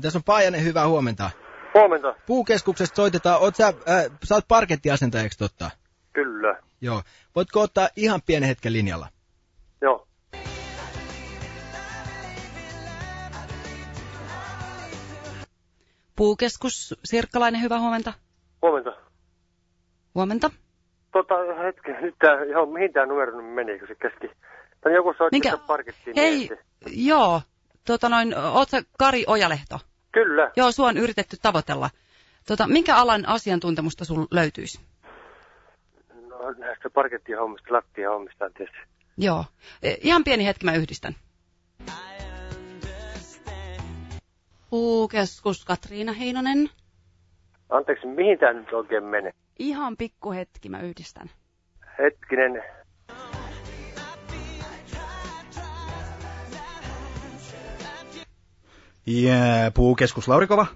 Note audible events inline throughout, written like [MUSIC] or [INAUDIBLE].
Tässä on Paajanen, hyvää huomenta. Huomenta. Puukeskuksesta soitetaan, oot sä, äh, sä oot parkettiasentajaksi totta? Kyllä. Joo. Voitko ottaa ihan pienen hetken linjalla? Joo. Puukeskus, Sirkkalainen, hyvää huomenta. Huomenta. Huomenta. Tota, hetken, nyt tää, joo, mihin tää numero meni, kun se keski? Tän joku soitti Minkä? parkettiin. Hei, miestä. joo, tota noin, oot sä Kari Ojalehto? Kyllä. Joo, sua on yritetty tavoitella. Tota, minkä alan asiantuntemusta sul löytyisi? No, näistä parkettien hommista, lattia hommista tietysti. Joo. E, ihan pieni hetki mä yhdistän. Puukeskus Katriina Heinonen. Anteeksi, mihin tää nyt oikein menee? Ihan pikku hetki mä yhdistän. Hetkinen. Yeah, puukeskus Laurikova.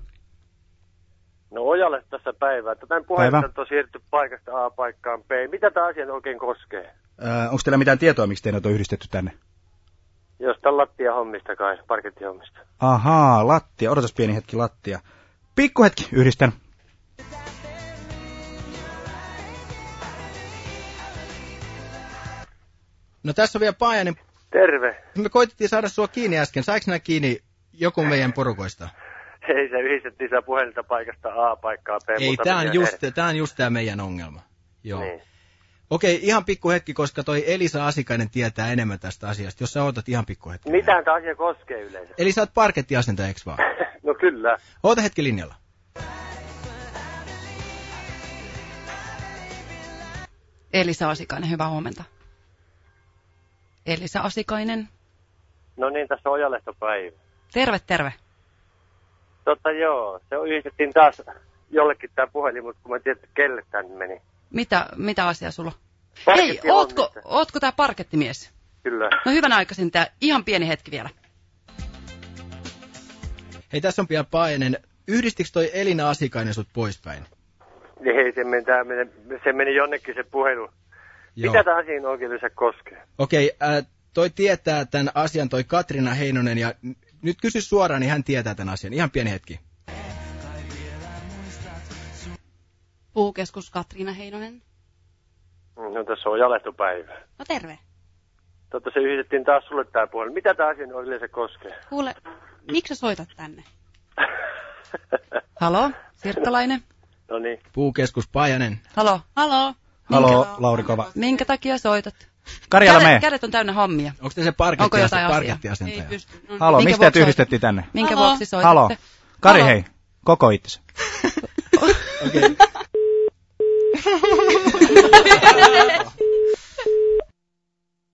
No ojalle tässä päivää. Tämän Päivä. puhetta on siirretty paikasta A paikkaan B. Mitä tämä asia oikein koskee? Äh, Onko teillä mitään tietoa, miksi teidät on yhdistetty tänne? Jostain lattia hommista kai, parkettihommista. Ahaa, lattia. Odotas pieni hetki, lattia. Pikku hetki, yhdistän. No tässä on vielä Paajanen. Terve. Me koitettiin saada sua kiinni äsken. Saiko nää kiinni joku meidän porukoista? Hei, se yhdistettiin sitä puhelinta paikasta A paikkaan B. Ei, tää on just, tää on just tää meidän ongelma. Joo. Niin. Okei, ihan pikku hetki, koska toi Elisa Asikainen tietää enemmän tästä asiasta, jos sä otat ihan pikku hetki. Mitä tämä asia koskee yleensä? Eli sä oot parkettiasentaja, eks vaan? [LAUGHS] No kyllä. Oota hetki linjalla. Elisa Asikainen, hyvää huomenta. Elisa Asikainen. No niin, tässä on ojalehtopäivä. Terve, terve. Totta joo, se yhdistettiin taas jollekin tämä puhelin, mutta kun mä tiedän, että kelle tänne meni. Mitä, mitä asiaa sulla? Hei, Parketti ootko, ootko tää parkettimies? Kyllä. No hyvän aikaisin tää, ihan pieni hetki vielä. Hei, tässä on vielä Paajanen. Yhdistikö toi Elina Asikainen sut poispäin? Ei, se meni, tää meni, se meni jonnekin se puhelu. Joo. Mitä tämä asia oikein koskee? Okei, äh, toi tietää tämän asian, toi Katrina Heinonen, ja nyt kysy suoraan, niin hän tietää tämän asian. Ihan pieni hetki. Puukeskus Katriina Heinonen. No tässä on ojalehtopäivä. No terve. Totta se yhdistettiin taas sulle tämä puhelin. Mitä tämä asia yleensä koskee? Kuule, miksi sä soitat tänne? [LAUGHS] Halo, Sirkkalainen. no niin. Puukeskus Paajanen. Halo, halo. Halo, Laurikova. Minkä takia soitat? Karjala Kädet, me. kädet on täynnä hommia. Onko te se Onko parkettias- jotain asiaa? Ei parkettiasentaja? pysty. No, Halo, minkä mistä teet yhdistettiin tänne? Minkä Halo. vuoksi soitatte? Halo. Kari, Halo. hei. Koko itsesi. [LAUGHS] Okei.